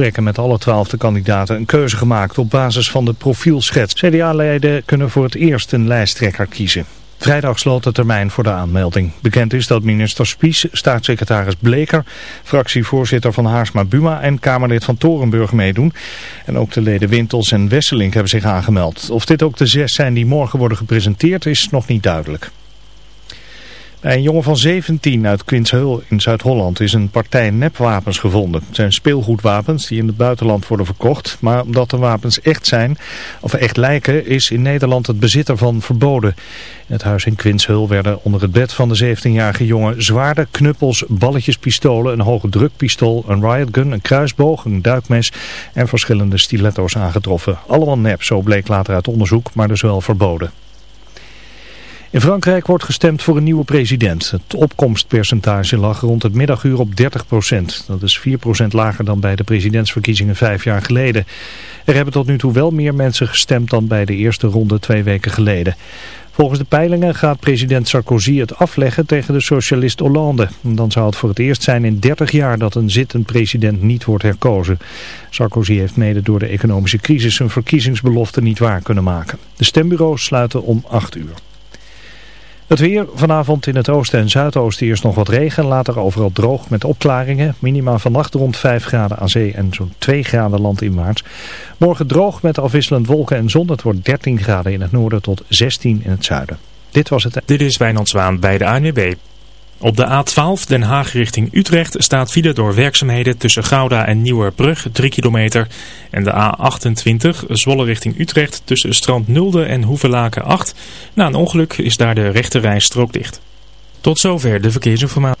gesprekken met alle twaalfde kandidaten een keuze gemaakt op basis van de profielschets. CDA-leden kunnen voor het eerst een lijsttrekker kiezen. Vrijdag sloot de termijn voor de aanmelding. Bekend is dat minister Spies, staatssecretaris Bleker, fractievoorzitter van Haarsma Buma en Kamerlid van Torenburg meedoen. En ook de leden Wintels en Wesselink hebben zich aangemeld. Of dit ook de zes zijn die morgen worden gepresenteerd is nog niet duidelijk. Een jongen van 17 uit Quinshul in Zuid-Holland is een partij nepwapens gevonden. Het zijn speelgoedwapens die in het buitenland worden verkocht. Maar omdat de wapens echt zijn, of echt lijken, is in Nederland het bezit ervan verboden. In het huis in Quinshul werden onder het bed van de 17-jarige jongen zwaarden, knuppels, balletjespistolen, een hoge drukpistool, een riotgun, een kruisboog, een duikmes en verschillende stiletto's aangetroffen. Allemaal nep, zo bleek later uit onderzoek, maar dus wel verboden. In Frankrijk wordt gestemd voor een nieuwe president. Het opkomstpercentage lag rond het middaguur op 30% Dat is 4% lager dan bij de presidentsverkiezingen vijf jaar geleden. Er hebben tot nu toe wel meer mensen gestemd dan bij de eerste ronde twee weken geleden. Volgens de peilingen gaat president Sarkozy het afleggen tegen de socialist Hollande. Dan zou het voor het eerst zijn in 30 jaar dat een zittend president niet wordt herkozen. Sarkozy heeft mede door de economische crisis zijn verkiezingsbelofte niet waar kunnen maken. De stembureaus sluiten om 8 uur. Het weer vanavond in het oosten en zuidoosten eerst nog wat regen. Later overal droog met opklaringen. Minima vannacht rond 5 graden aan zee en zo'n 2 graden landinwaarts. Morgen droog met afwisselend wolken en zon. Het wordt 13 graden in het noorden tot 16 in het zuiden. Dit was het. Dit is Wijnand Zwaan bij de ANWB. Op de A12 Den Haag richting Utrecht staat file door werkzaamheden tussen Gouda en Nieuwerbrug 3 kilometer. En de A28 Zwolle richting Utrecht tussen Strand Nulde en Hoevelaken 8. Na een ongeluk is daar de rechte rijstrook dicht. Tot zover de verkeersinformatie.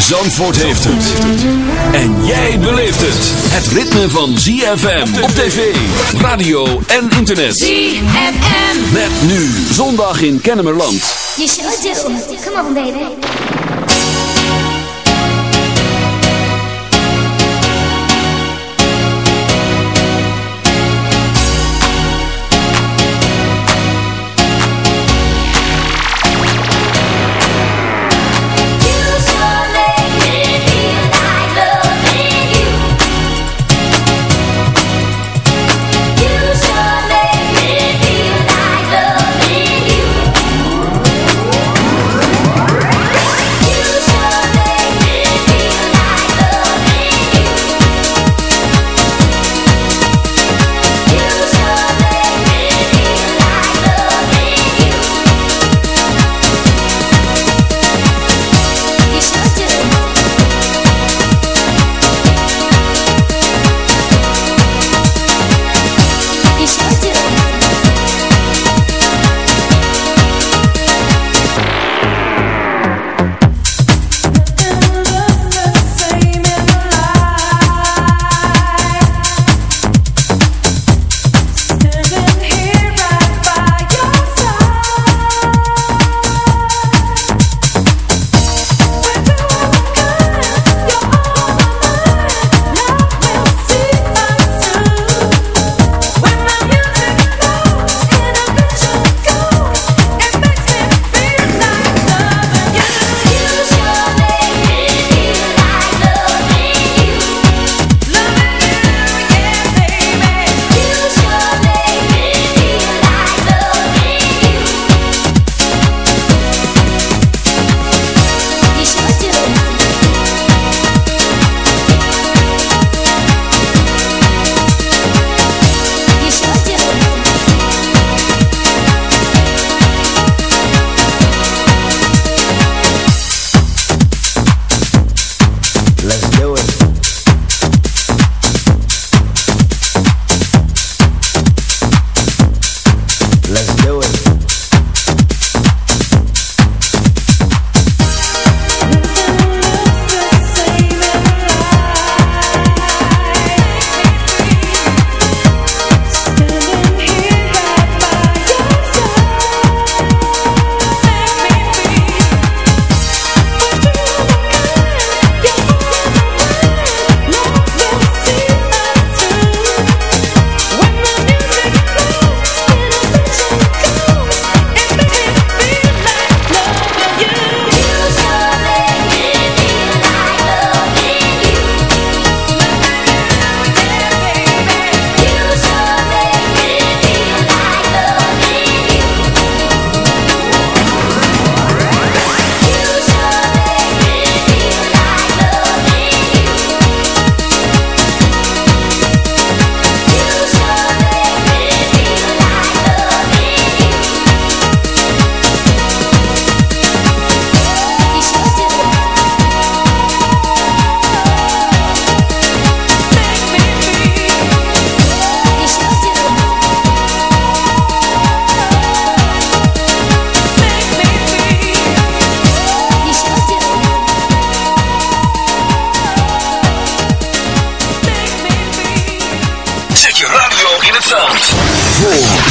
Zandvoort heeft het. En jij beleeft het. Het ritme van ZFM op tv, radio en internet. ZFM. Met nu zondag in Kennemerland. You sure do. Come on, baby.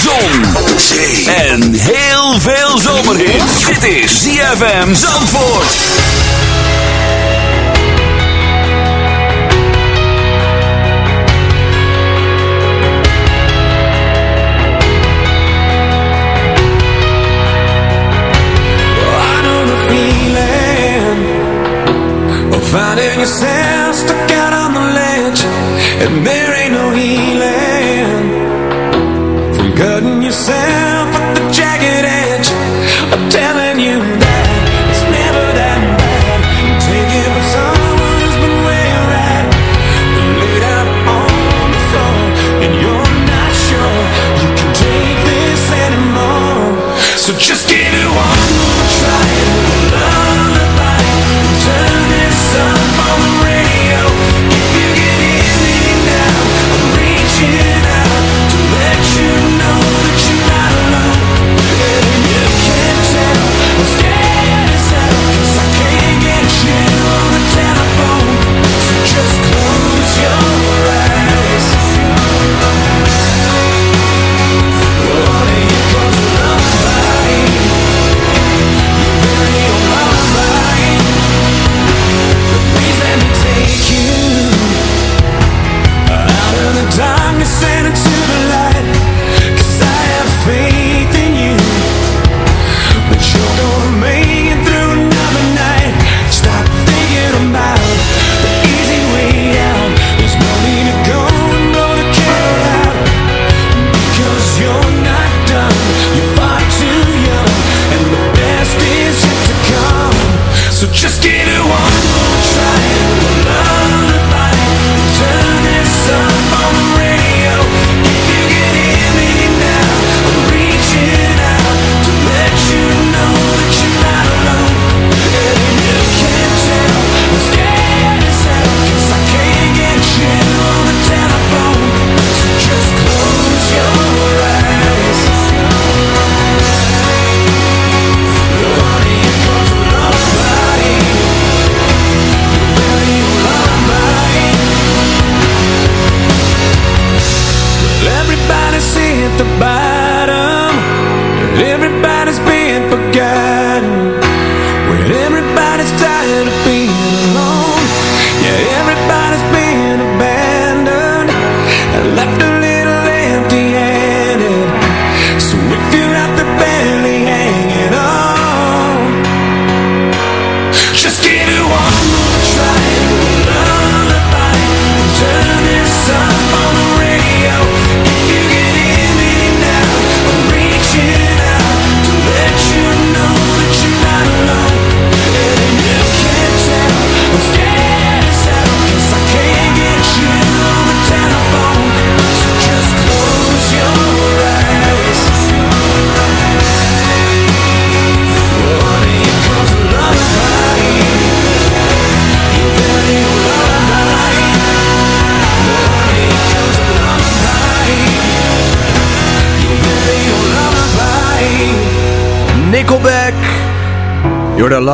Zon, zee en heel veel zomerhit. Dit is ZFM Zandvoort. I know the of finding yourself stuck out on the ledge, and just get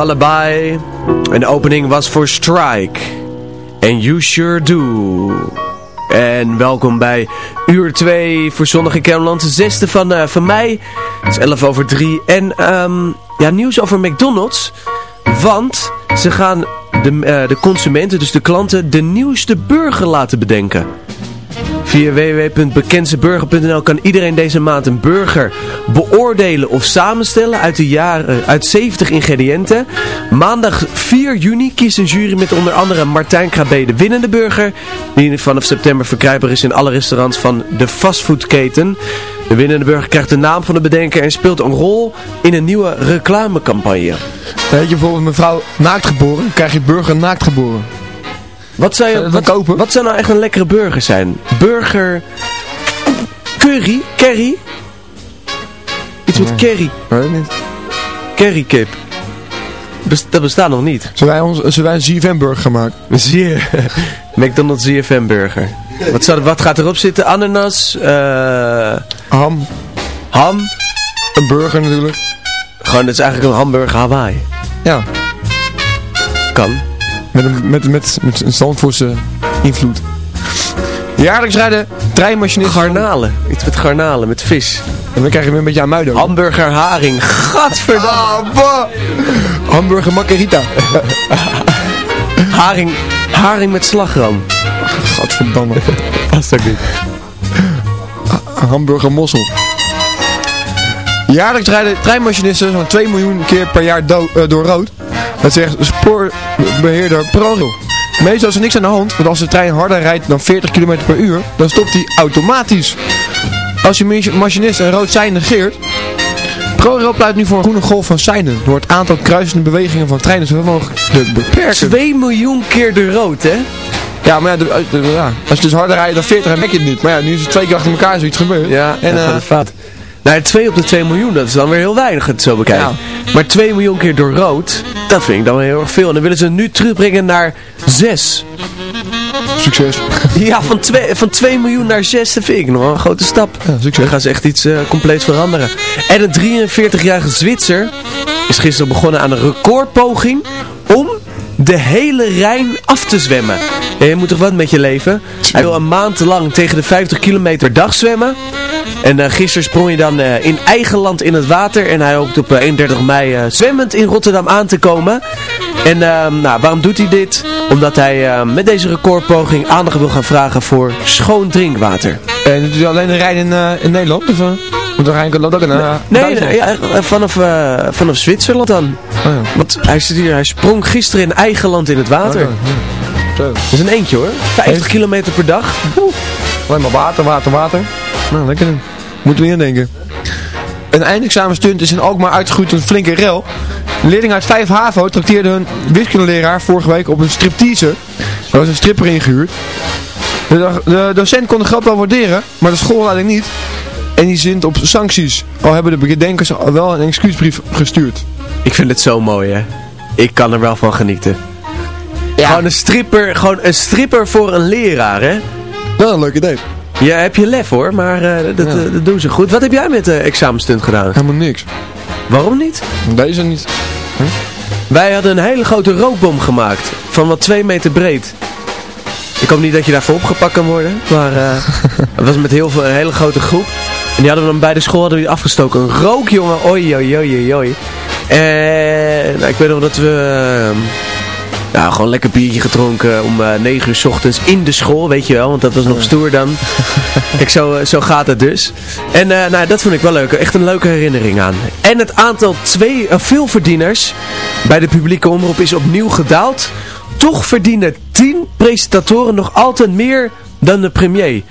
Lullaby. En de opening was voor Strike. En You Sure Do. En welkom bij uur 2 voor Zondag in Kermeland. De zesde van, eh, van mei. Het is 11 over 3. En ehm, ja, nieuws over McDonald's. Want ze gaan de, eh, de consumenten, dus de klanten, de nieuwste burger laten bedenken. Via www.bekendseburger.nl kan iedereen deze maand een burger beoordelen of samenstellen uit, de jaren, uit 70 ingrediënten. Maandag 4 juni kiest een jury met onder andere Martijn Krabbe de winnende burger. Die vanaf september verkrijgbaar is in alle restaurants van de fastfoodketen. De winnende burger krijgt de naam van de bedenker en speelt een rol in een nieuwe reclamecampagne. Weet je bijvoorbeeld mevrouw naakt geboren, krijg je burger naakt geboren. Wat zou, je, wat, kopen? wat zou nou echt een lekkere burger zijn? Burger... Curry? Curry? Iets met curry. Weet ik niet. Currykip. Dat bestaat nog niet. Zullen wij, ons, zullen wij een ZFM burger gaan maken? Je? McDonald's ZFM burger. Wat, zou, wat gaat erop zitten? Ananas? eh Ham. ham? Een burger natuurlijk. Gewoon, het is eigenlijk een hamburger Hawaii. Ja. Kan. Met een, met, met, met een Zandvoortse invloed. Jaarlijks rijden treinmachinisten... Garnalen. Iets met garnalen, met vis. En dan krijg je weer een beetje aan muiden. Hamburger haring. Gadverdamme. Ah. Hamburger margarita. haring, haring met slagroom. Gadverdamme. Past ook niet. Hamburger mossel. Jaarlijks rijden treinmachinisten zo'n 2 miljoen keer per jaar do- eh, door rood. Dat zegt spoorbeheerder ProRail. Meestal is er niks aan de hand, want als de trein harder rijdt dan 40 km per uur, dan stopt hij automatisch. Als je mach- machinist een rood sein negeert, ProRail pleit nu voor een groene golf van seinen, door het aantal kruisende bewegingen van treinen zoveel mogelijk te beperken. 2 miljoen keer de rood, hè? Ja, maar ja, de- de- ja, als je dus harder rijdt dan 40, dan merk je het niet. Maar ja, nu is het twee keer achter elkaar zoiets gebeurd. Ja, en en eh, fout. Nou, 2 op de 2 miljoen, dat is dan weer heel weinig het zo bekijken. Maar 2 miljoen keer door rood, dat vind ik dan wel heel erg veel. En dan willen ze het nu terugbrengen naar 6. Succes. Ja, van 2, van 2 miljoen naar 6, dat vind ik nog wel een grote stap. Ja, succes. Dan gaan ze echt iets eh, compleets veranderen. En een 43-jarige Zwitser is gisteren begonnen aan een recordpoging om de hele Rijn af te zwemmen. Ja, je moet toch wat met je leven? Hij wil een maand lang tegen de 50 kilometer dag zwemmen. En eh, gisteren sprong hij dan eh, in eigen land in het water. En hij hoopt op eh, 31 mei eh, zwemmend in Rotterdam aan te komen. En ehm, nou, waarom doet hij dit? Omdat hij eh, met deze recordpoging aandacht wil gaan vragen voor schoon drinkwater. En doet u alleen een rijden in, in Nederland? Of, want dan rijden loopt ook in Nee, nee ja, vanaf, vanaf Zwitserland dan. Oh, ja. Want hij, zit hier, hij sprong gisteren in eigen land in het water. Oh, ja. Zo. Dat is een eentje hoor. 50 Heeft- kilometer per dag. Alleen maar water, water, water. Nou, lekker doen. Moeten we denken. Een eindexamenstunt is in Alkmaar uitgegroeid tot een flinke rel. Een leerling uit 5 HAVO trakteerde hun wiskundeleraar vorige week op een striptease. Er was een stripper ingehuurd. De, de docent kon de grap wel waarderen, maar de schoolleiding niet. En die zint op sancties. Al hebben de bedenkers al wel een excuusbrief gestuurd. Ik vind het zo mooi hè. Ik kan er wel van genieten. Gewoon een stripper, gewoon een stripper voor een leraar hè. Wel een leuk idee. Ja, heb je lef hoor, maar eh, dat, Ja. eh, dat doen ze goed. Wat heb jij met de examenstunt gedaan? Helemaal niks. Waarom niet? Deze niet. Wij hadden een hele grote rookbom gemaakt. Van wat twee meter breed. Ik hoop niet dat je daarvoor opgepakt kan worden. Maar eh, het was met heel veel, een hele grote groep. En die hadden we dan bij de school hadden we die afgestoken. Een rook, jongen. Oi, oi, oi, oi, oi. En nou, ik weet nog dat we... ja, gewoon lekker biertje gedronken om eh 9 uur 's ochtends in de school, weet je wel. Want dat was nog stoer dan. Kijk, zo, eh, zo gaat het dus. En eh, nou, dat vond ik wel leuk. Echt een leuke herinnering aan. En het aantal twee, veelverdieners bij de publieke omroep is opnieuw gedaald. Toch verdienen 10 presentatoren nog altijd meer dan de premier.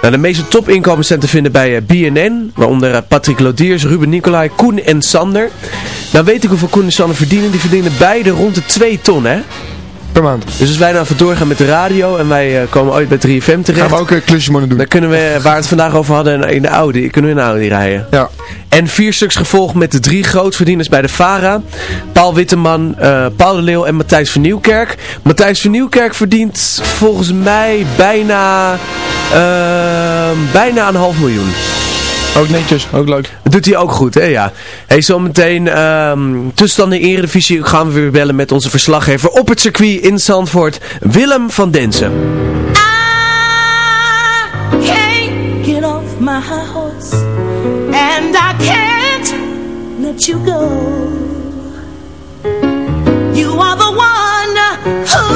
Nou, de meeste topinkomens zijn te vinden bij eh, BNN, waaronder eh, Patrick Lodiers, Ruben Nicolai, Koen en Sander. Nou weet ik hoeveel Koen en Sander verdienen. Die verdienen beide rond de 2 ton, hè? Per maand. Dus als wij nou even doorgaan met de radio en wij eh, komen ooit bij 3FM terecht, Gaan we ook een klusje moeten doen. dan kunnen we, eh, waar we het vandaag over hadden, in de Audi, kunnen we in de Audi rijden. Ja. En vier stuks gevolgd met de drie grootverdieners bij de VARA. Paul Witteman, eh, Paul de Leeuw en Matthijs van Nieuwkerk. Matthijs van Nieuwkerk verdient volgens mij bijna, bijna een half miljoen. Ook netjes, ook leuk. Dat doet hij ook goed, hè? Ja. Hey, zometeen ehm tussenstand in de Eredivisie gaan we weer bellen met onze verslaggever op het circuit in Zandvoort, Willem van Densen. can't get off my horse and I can't let you go. You are the one who,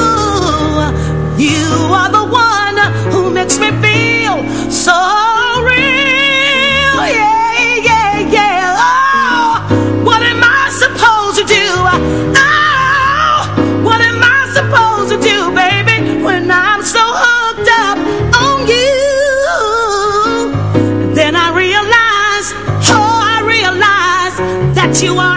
you are the one who makes me feel so that you are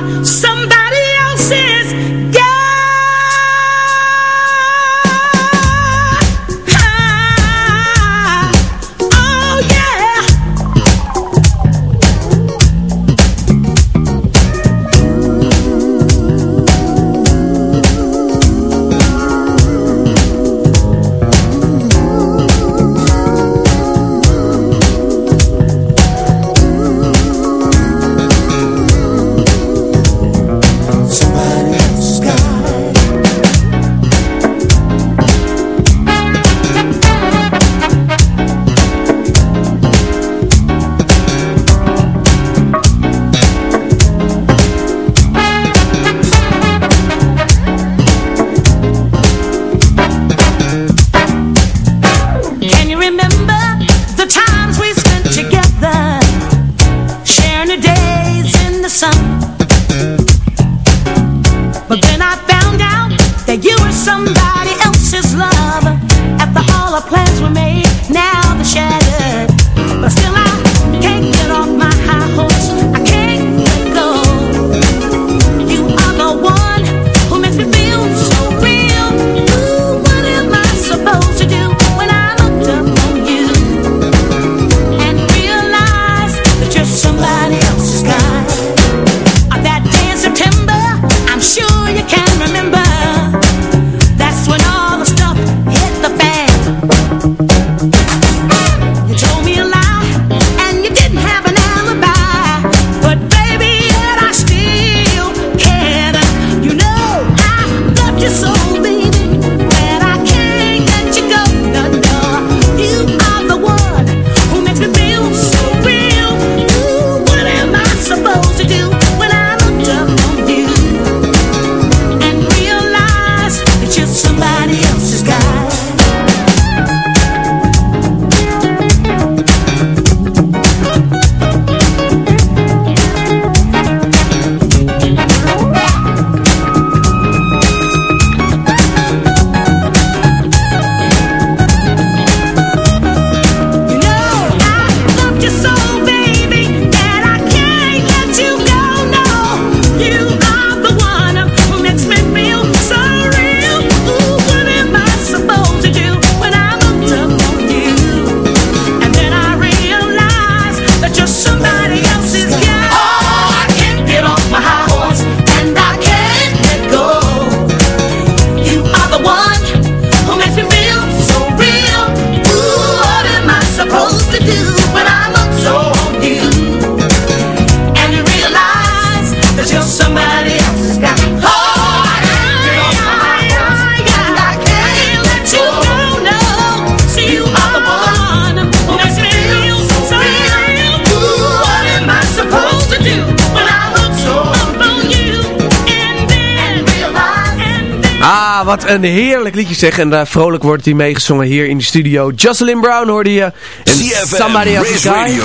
een heerlijk liedje zeg. En uh, vrolijk wordt hij meegezongen hier in de studio. Jocelyn Brown hoorde je. En CFM, Somebody Else Radio,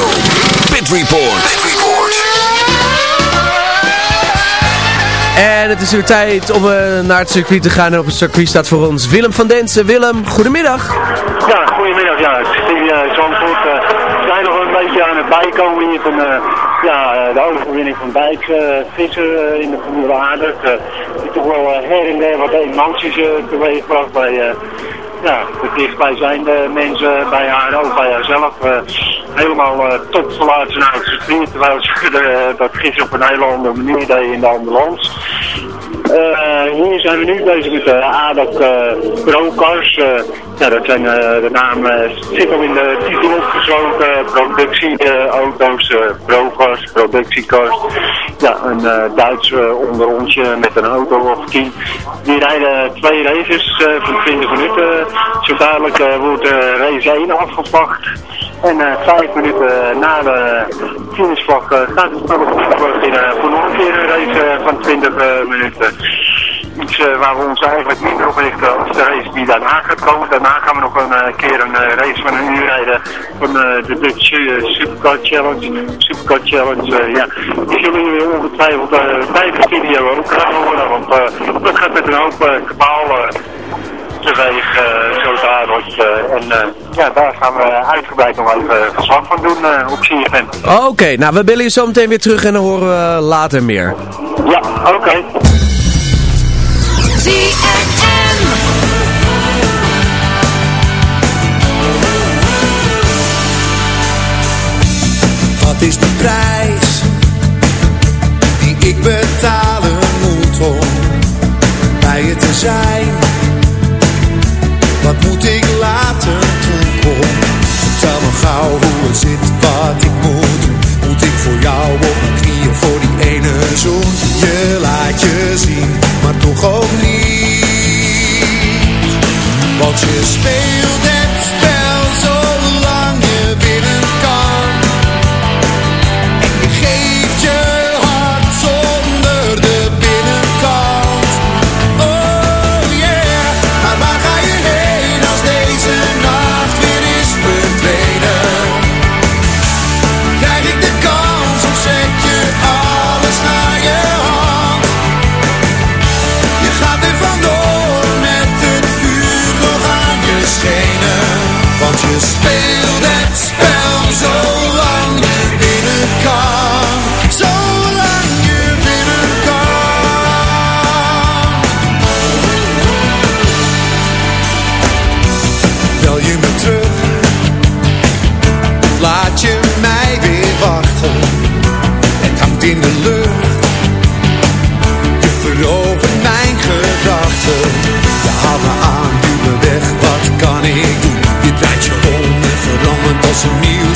Pit Report. Pit Report. En het is weer tijd om uh, naar het circuit te gaan. En op het circuit staat voor ons Willem van Densen. Willem, goedemiddag. Ja, goedemiddag. Ja, het is hier uh, Zandvoort. Uh, we zijn nog een beetje aan het bijkomen hier van ja, de overwinning van Dijk. Visser in de Formule A. Dat toch wel her en der wat emoties teweegbracht bij ja, de dichtbijzijnde mensen, bij haar ook, bij haarzelf. Uh, helemaal uh, top verlaten naar het circuit, terwijl ze de, dat gisteren op een hele andere manier deed in de ambulance. Hier zijn we nu bezig met de ADAC uh, Procars. Ja, dat zijn de naam zit al in de titel opgesloten. productieauto's, Procars, productiecars. Ja, een Duits onderrondje met een auto of tien. Die rijden twee races van 20 minuten. Zo dadelijk wordt race 1 afgepakt. En vijf minuten na de finishvlag gaat het spel beginnen voor nog een keer een race van 20 minuten. Iets waar we ons eigenlijk minder op richten als de race die daarna gaat komen. Daarna gaan we nog een keer een race van een uur rijden van de Dutch Supercar Challenge. Supercar Challenge, ja. Die zullen jullie ongetwijfeld bij de video ook gaan horen, want dat gaat met een hoop kabaal teweeg zo dadelijk. en ja, daar gaan we uitgebreid nog even verslag van doen op CFM. Oké, nou we bellen je zo meteen weer terug en dan horen we later meer. Ja, oké. Wat is de prijs die ik betalen moet om bij je te zijn? Wat moet ik laten toen kom? Vertel me gauw hoe het zit, wat ik moet doen. Moet ik voor jou op mijn knieën voor die ene zoen? Je laat je zien, maar toch ook niet. Want je speelt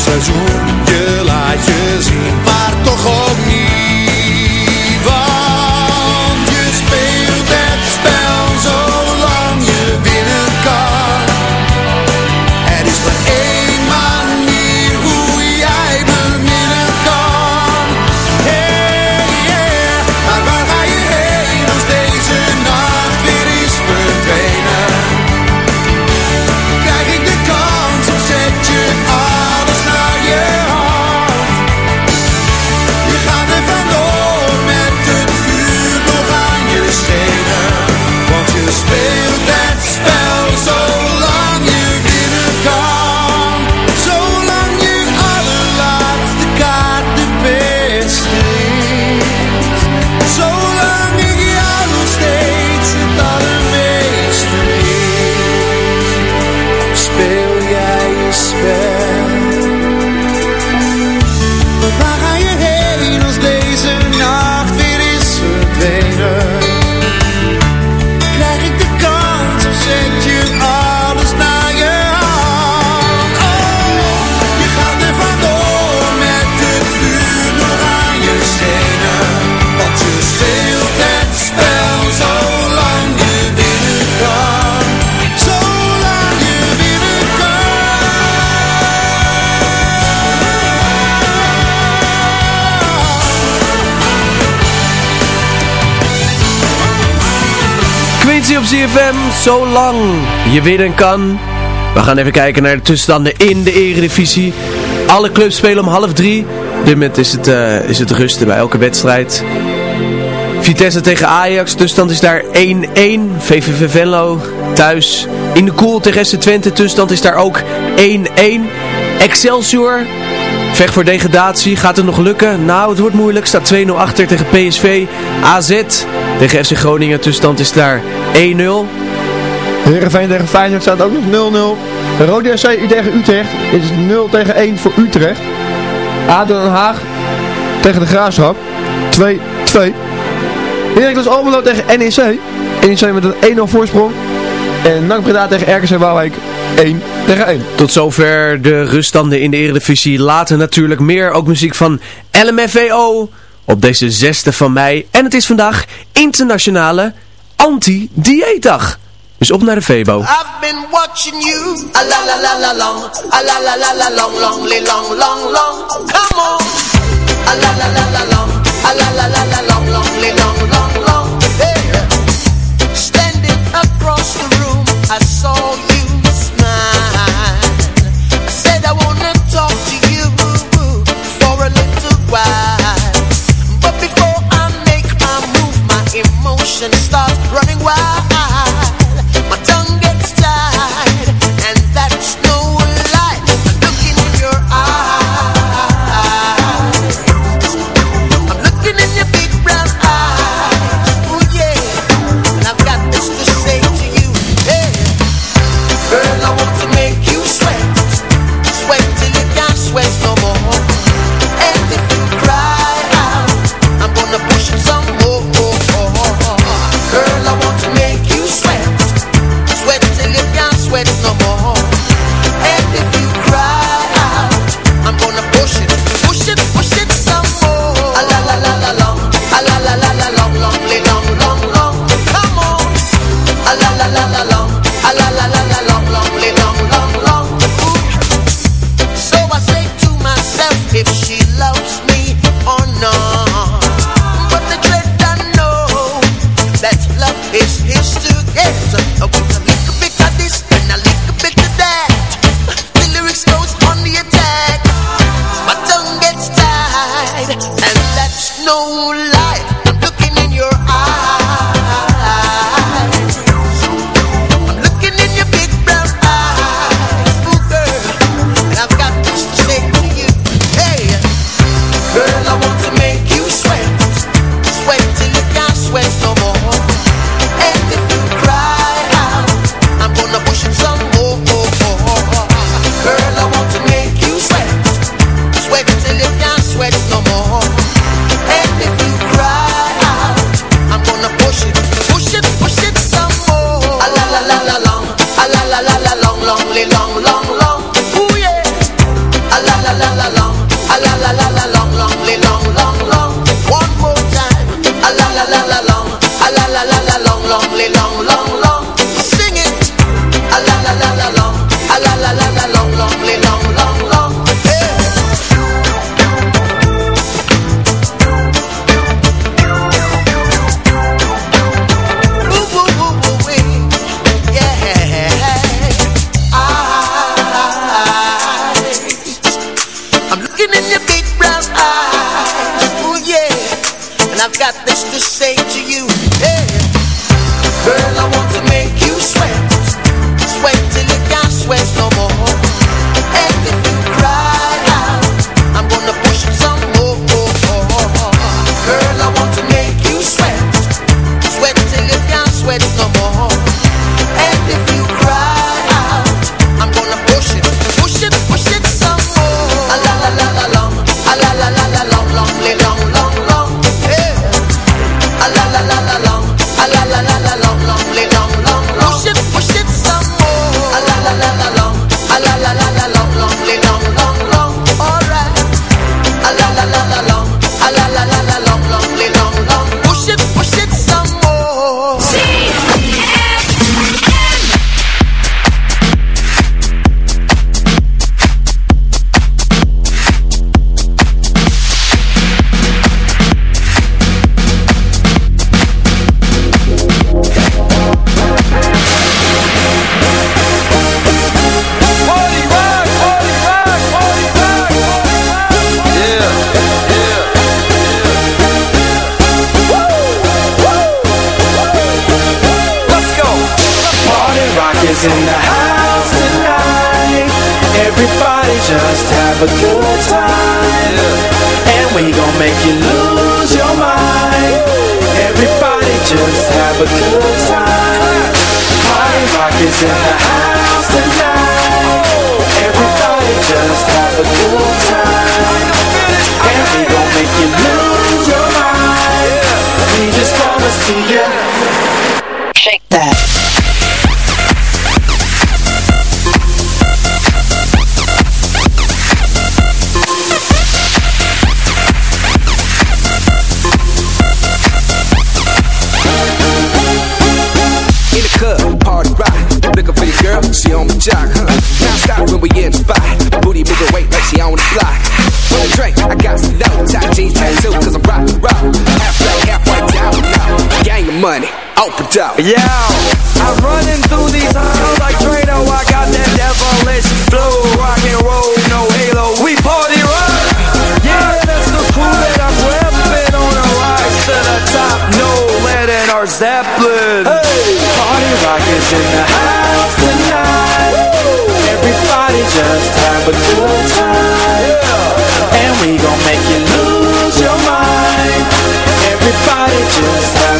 een nieuw Op CFM, zo lang je winnen kan. We gaan even kijken naar de tussenstanden in de eredivisie. Alle clubs spelen om half drie. Op dit moment is het, eh, is het rusten bij elke wedstrijd. Vitesse tegen Ajax, tussenstand is daar 1-1. VVV Venlo thuis in de koel tegen SC Twente, tussenstand is daar ook 1-1. Excelsior, vecht voor degradatie, gaat het nog lukken? Nou, het wordt moeilijk, staat 2-0 achter tegen PSV. AZ tegen FC Groningen, tussenstand is daar 1-0. Heerenveen tegen Feyenoord staat ook nog 0-0. Rode SC tegen Utrecht is 0 tegen 1 voor Utrecht. ADO Den Haag tegen de Graafschap 2-2. Heracles Almelo tegen NEC. NEC met een 1-0 voorsprong. En NAC Breda tegen RKC Waalwijk 1 tegen 1. Tot zover de ruststanden in de Eredivisie. Later natuurlijk meer, ook muziek van LMFAO op deze 6e van mei. En het is vandaag internationale anti-dieetdag. Dus op naar de Febo. I've been watching you a la la la la long, a la la la la long, long, long, long, long. Come on, a la la la la long, a la la la la long, long, long, long, long. Hey. Standing across the room, I saw you smile. Said I wanna talk to you for a little while, and it starts running wild.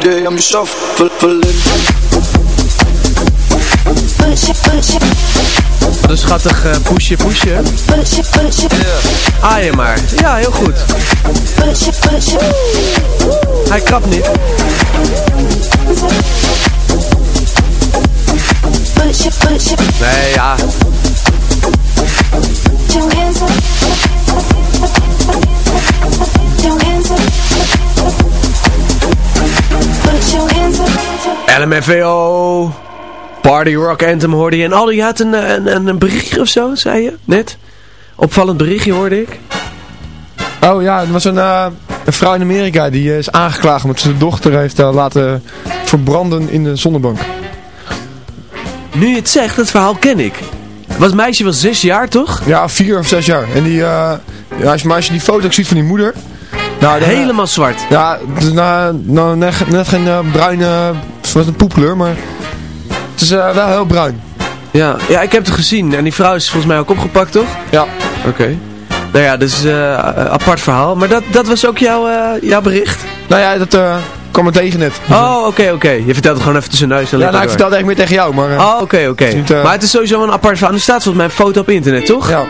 day I'm shuffling. Wat een schattig uh, poesje poesje. Je maar. Ja, heel goed. Hij krabt niet. Nee, ja. LMFAO. Party Rock Anthem hoorde je. En Aldi had een, een, een berichtje of zo, zei je net? Opvallend berichtje hoorde ik. Oh ja, er was een, uh, een vrouw in Amerika die uh, is aangeklaagd omdat ze de dochter heeft uh, laten verbranden in de zonnebank. Nu je het zegt, dat verhaal ken ik. Was meisje was zes jaar, toch? Ja, vier of zes jaar. En die, ja, als, maar als je die foto ziet van die moeder... Nou, dan, Helemaal zwart. Ja, nou, nou, net, net geen bruine, wat een poepkleur, maar het is uh, wel heel bruin. Ja, ja, ik heb het gezien. En die vrouw is volgens mij ook opgepakt, toch? Ja. Oké. Okay. Nou ja, dus uh, apart verhaal. Maar dat, dat was ook jouw, uh, jouw bericht? Nou ja, dat kwam me tegen net. Oh, oké, oké. Okay. Je vertelt het gewoon even tussen neus en Ja, nou, ik vertelde eigenlijk meer tegen jou, maar... oh, oké, oké. Maar het is sowieso een apart verhaal. Er staat volgens mij een foto op internet, toch? Ja.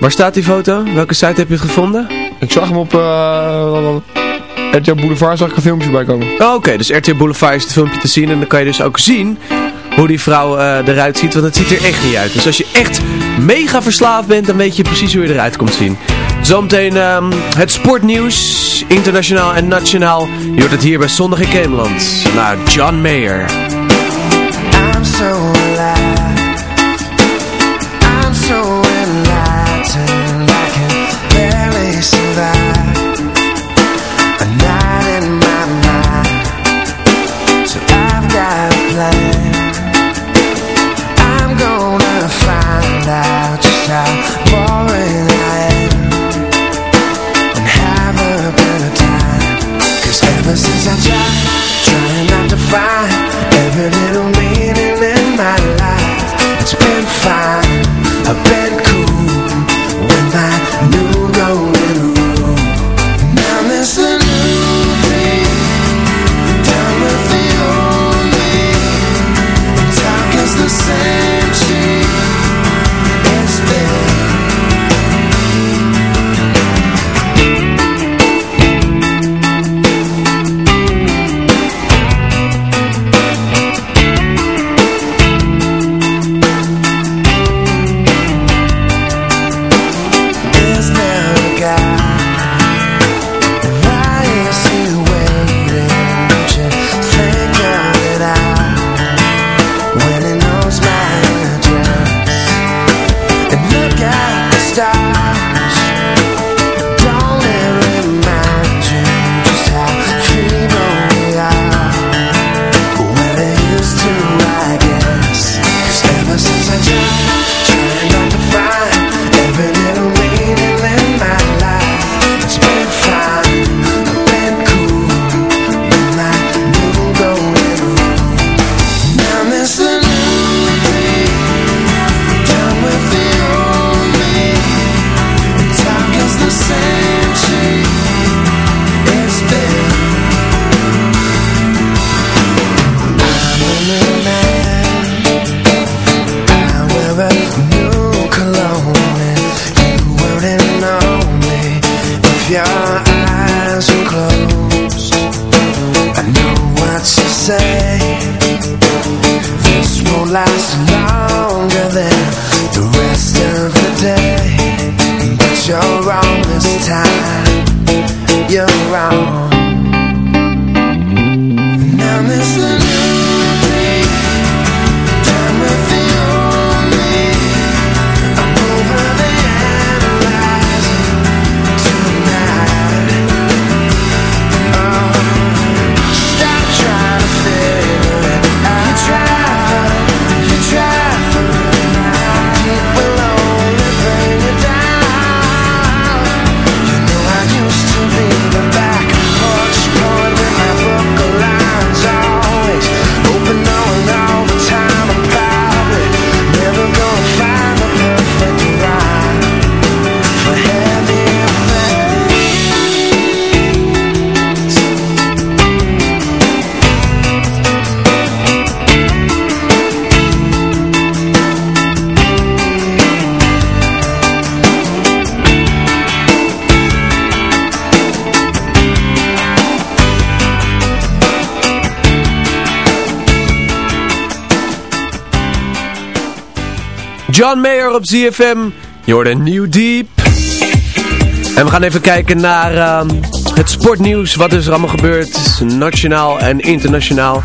Waar staat die foto? Welke site heb je het gevonden? Ik zag hem op... RTL Boulevard zag ik een filmpje bij komen. Oh, Oké, dus RTL Boulevard is het filmpje te zien en dan kan je dus ook zien hoe die vrouw uh, eruit ziet, want het ziet er echt niet uit. Dus als je echt mega verslaafd bent, dan weet je precies hoe je eruit komt zien. Zometeen um, het sportnieuws, internationaal en nationaal. Je hoort het hier bij Zondag in Kemeland. Nou, John Mayer. I'm so Op ZFM. Je hoort een nieuw. En we gaan even kijken naar ehm, het sportnieuws. Wat is er allemaal gebeurd? Nationaal en internationaal.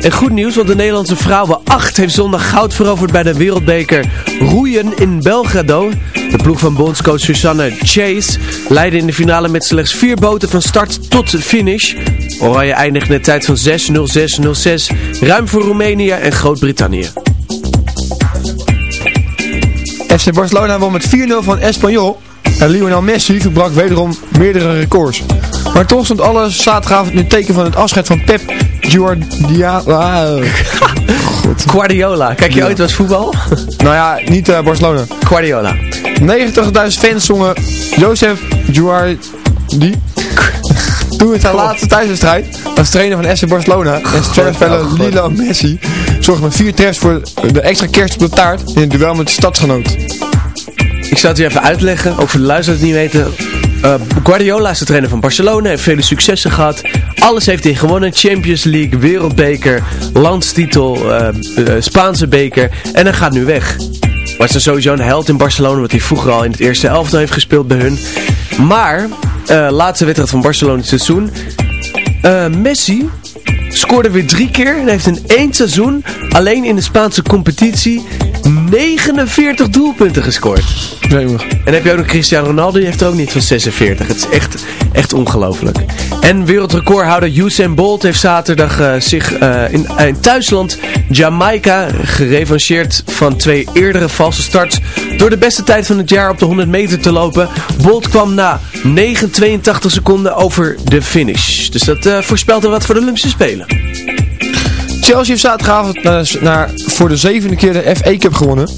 En goed nieuws, want de Nederlandse vrouwen 8 heeft zondag goud veroverd bij de wereldbeker roeien in Belgrado. De ploeg van bondscoach Susanne Chase leidde in de finale met slechts vier boten van start tot finish. Oranje eindigde in tijd van 6-0-6-0-6, ruim voor Roemenië en Groot-Brittannië. FC Barcelona won met 4-0 van Espanyol. En Lionel Messi verbrak wederom meerdere records. Maar toch stond alles zaterdagavond in het teken van het afscheid van Pep Guardiola. Guardiola. Kijk je ooit wat voetbal? nou ja, niet uh, Barcelona. Guardiola. 90.000 fans zongen Joseph Guardi. Toen in zijn laatste thuiswedstrijd als trainer van FC Barcelona en sterfspeler oh, Lilo Messi zorgde met vier treffs voor de extra kerst op de taart in het duel met de stadsgenoot. Ik zal het je even uitleggen, ook voor de luisteraars die het niet weten. Uh, Guardiola is de trainer van Barcelona, heeft vele successen gehad. Alles heeft hij gewonnen. Champions League, wereldbeker, landstitel, uh, uh, Spaanse beker. En hij gaat nu weg. Het is sowieso een held in Barcelona, wat hij vroeger al in het eerste elftal heeft gespeeld bij hun. Maar, laatste wedstrijd van Barcelona het seizoen. Messi scoorde weer drie keer en heeft in één seizoen alleen in de Spaanse competitie 49 doelpunten gescoord. En heb je ook nog Cristiano Ronaldo, die heeft er ook niet van 46. Het is echt, echt ongelooflijk. En wereldrecordhouder Usain Bolt heeft zaterdag uh, zich uh, in, in thuisland Jamaica gerevancheerd van twee eerdere valse starts door de beste tijd van het jaar op de 100 meter te lopen. Bolt kwam na 9,82 seconden over de finish. Dus dat uh, voorspelt er wat voor de Olympische Spelen. Chelsea heeft zaterdagavond naar, voor de zevende keer de FA Cup gewonnen.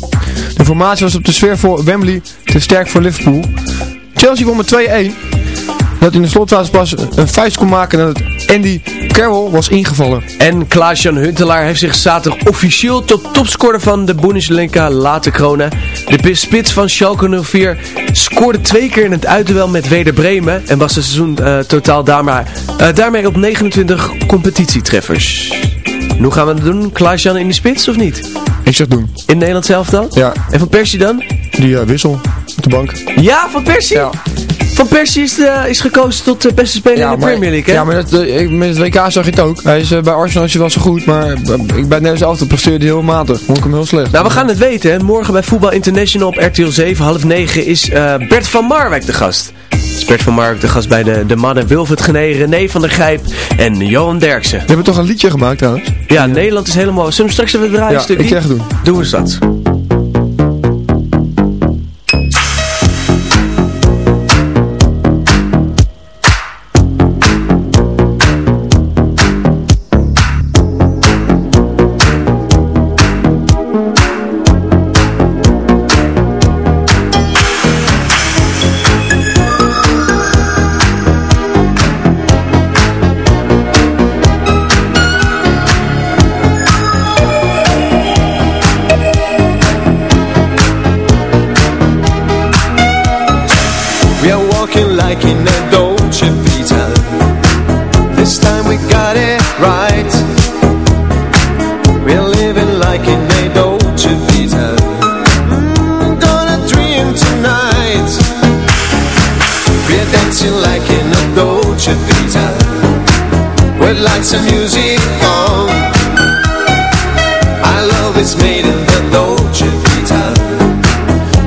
De formatie was op de sfeer voor Wembley te sterk voor Liverpool. Chelsea won met 2-1. Dat in de slotfase pas een vuist kon maken nadat Andy Carroll was ingevallen. En Klaas-Jan Huntelaar heeft zich zaterdag officieel tot topscorer van de Bundesliga laten kronen. De spits van Schalke 04 scoorde twee keer in het uitduel met Weder Bremen en was het seizoen uh, totaal uh, daarmee op 29 competitietreffers. Hoe gaan we het doen? Klaas-Jan in de spits of niet? Ik zeg doen. In Nederland zelf dan? Ja. En van Persie dan? Die uh, wissel op de bank. Ja, van Persie? Ja. Van Persie is, de, is gekozen tot de beste speler in de Premier League, hè? Ja, maar dat, de, met het WK zag je het ook. Hij is, uh, bij Arsenal is hij wel zo goed, maar ik bij Nederlands elftal presteerde heel matig. Vond ik hem heel slecht. Nou, we gaan het weten, hè. Morgen bij Voetbal International op RTL 7, half 9, is uh, Bert van Marwijk de gast. Bert van Marwijk de gast bij de, de mannen Wilfred Gené, René van der Gijp en Johan Derksen. We hebben toch een liedje gemaakt trouwens? Ja, ja. Nederland is helemaal... Zullen we straks even draaien, ja, stukje? ik zeg doen. Doen we dat.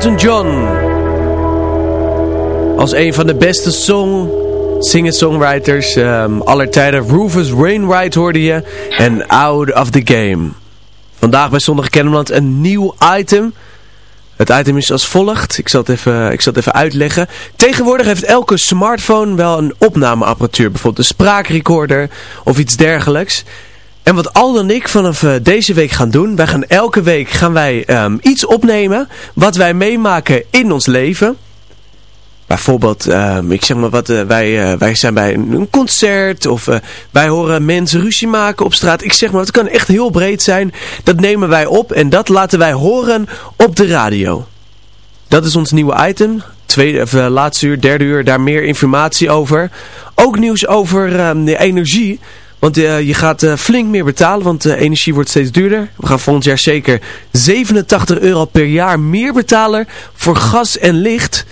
John. Als een van de beste song, singer-songwriters ehm, aller tijden. Rufus Wainwright hoorde je. En Out of the Game. Vandaag bij Zondag Kennemerland een nieuw item. Het item is als volgt. Ik zal, het even, ik zal het even uitleggen. Tegenwoordig heeft elke smartphone wel een opnameapparatuur. Bijvoorbeeld een spraakrecorder of iets dergelijks. En wat Aldo en ik vanaf eh, deze week gaan doen. Wij gaan elke week gaan wij ehm, iets opnemen. Wat wij meemaken in ons leven. Bijvoorbeeld, ehm, ik zeg maar wat, eh, wij, eh, wij zijn bij een, concert of wij horen mensen ruzie maken op straat. Ik zeg maar, het kan echt heel breed zijn. Dat nemen wij op en dat laten wij horen op de radio. Dat is ons nieuwe item. Tweede, of, laatste uur, derde uur, daar meer informatie over. Ook nieuws over ehm, de energie. Want eh, je gaat eh, flink meer betalen, want de energie wordt steeds duurder. We gaan volgend jaar zeker 87 euro per jaar meer betalen voor gas en licht.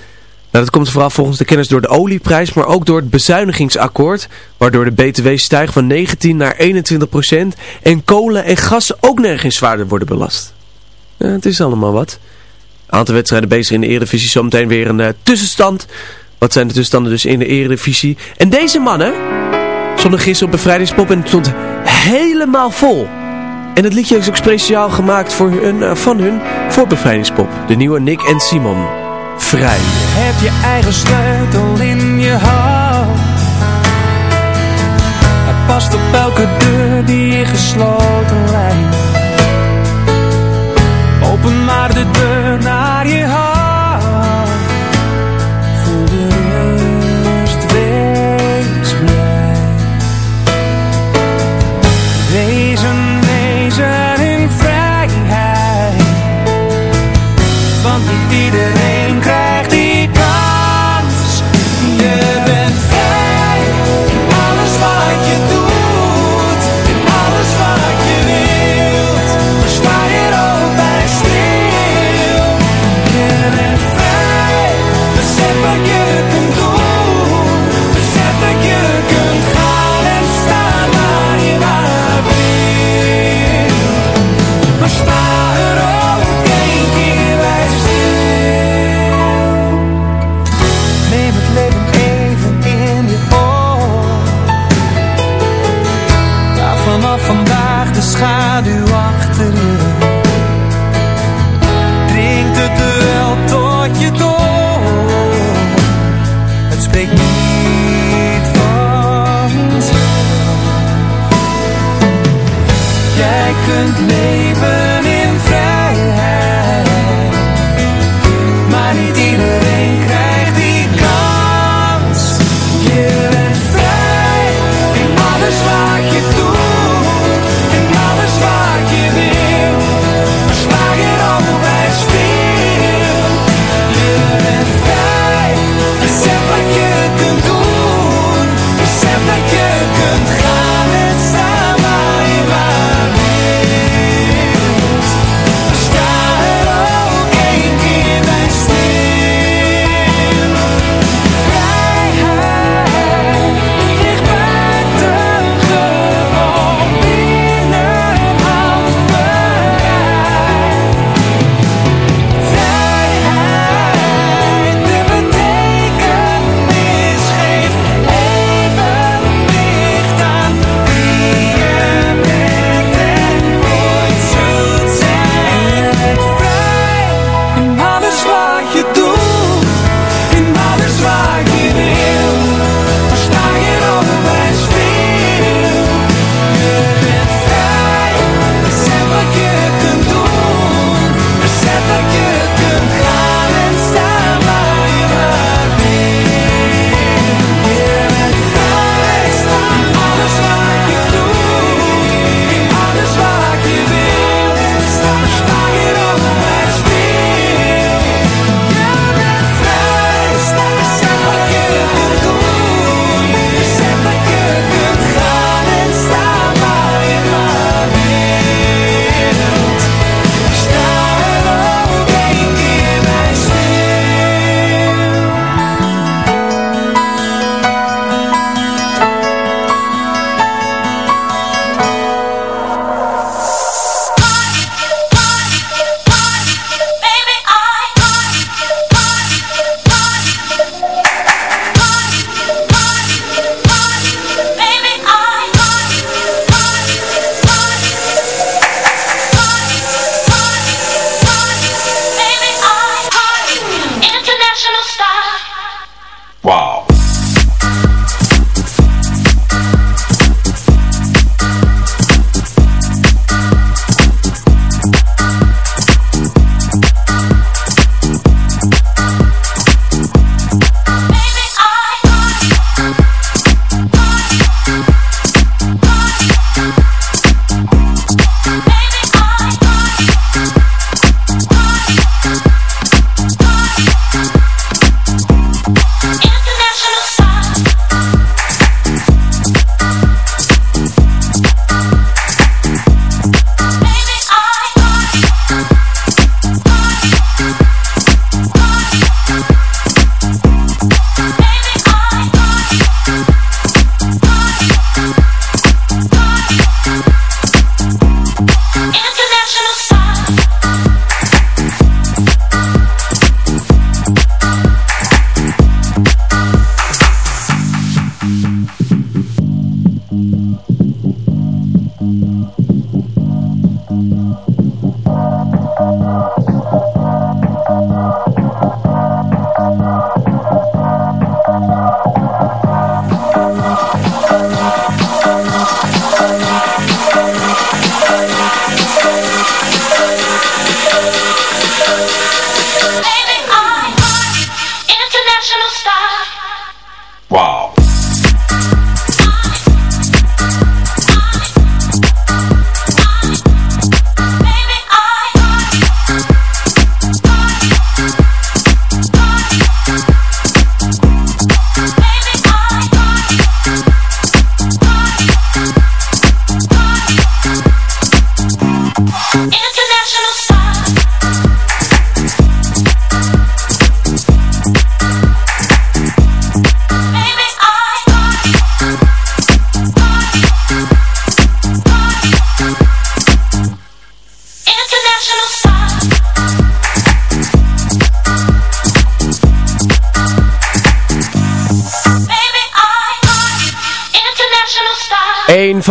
Nou, dat komt vooral volgens de kennis door de olieprijs, maar ook door het bezuinigingsakkoord. Waardoor de btw stijgt van 19 naar 21 procent. En kolen en gas ook nergens zwaarder worden belast. Het is allemaal wat. Aantal wedstrijden bezig in de Eredivisie. Zometeen weer een eh, tussenstand. Wat zijn de tussenstanden dus in de Eredivisie? En deze mannen stonden gisteren op bevrijdingspop en het stond helemaal vol. En het liedje is ook speciaal gemaakt voor hun, eh, van hun voor bevrijdingspop. De nieuwe Nick en Simon. Vrij. Heb je eigen sleutel in je hand Hij past op elke deur die gesloten lijkt Open maar de deur naar je do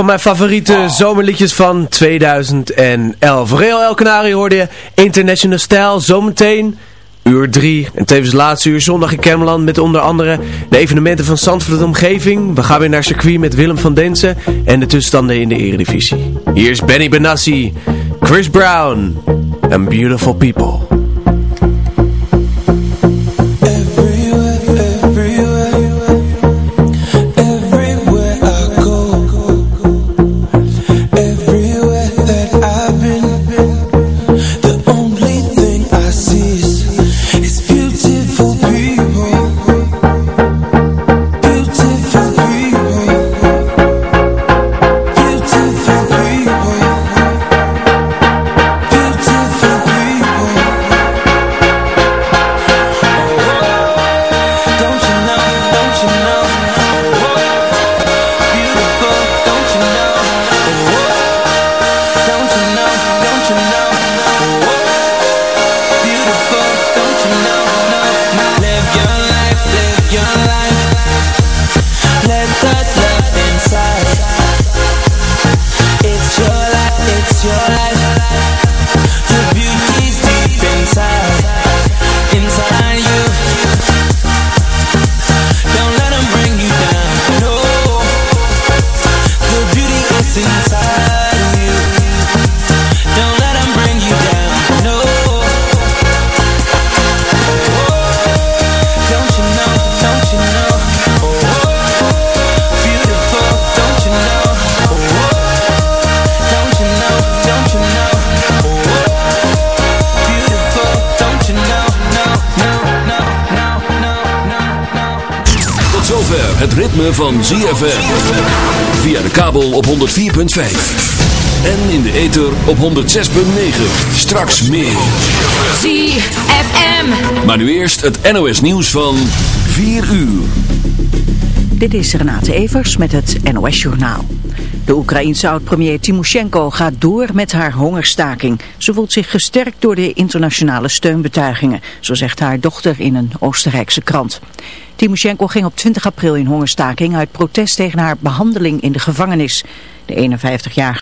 mijn favoriete zomerliedjes van 2011. Real El Canario hoorde je International Style. Zometeen uur 3 en tevens laatste uur zondag in Cameland met onder andere de evenementen van Zandvoort omgeving. We gaan weer naar circuit met Willem van Densen en de tussenstanden in de eredivisie. Hier is Benny Benassi, Chris Brown en Beautiful People. ZFM. Via de kabel op 104.5. En in de ether op 106.9. Straks meer. ZFM. Maar nu eerst het NOS nieuws van 4 uur. Dit is Renate Evers met het NOS Journaal. De Oekraïense oud-premier Timoshenko gaat door met haar hongerstaking. Ze voelt zich gesterkt door de internationale steunbetuigingen, zo zegt haar dochter in een Oostenrijkse krant. Timoshenko ging op 20 april in hongerstaking uit protest tegen haar behandeling in de gevangenis. De 51-jarige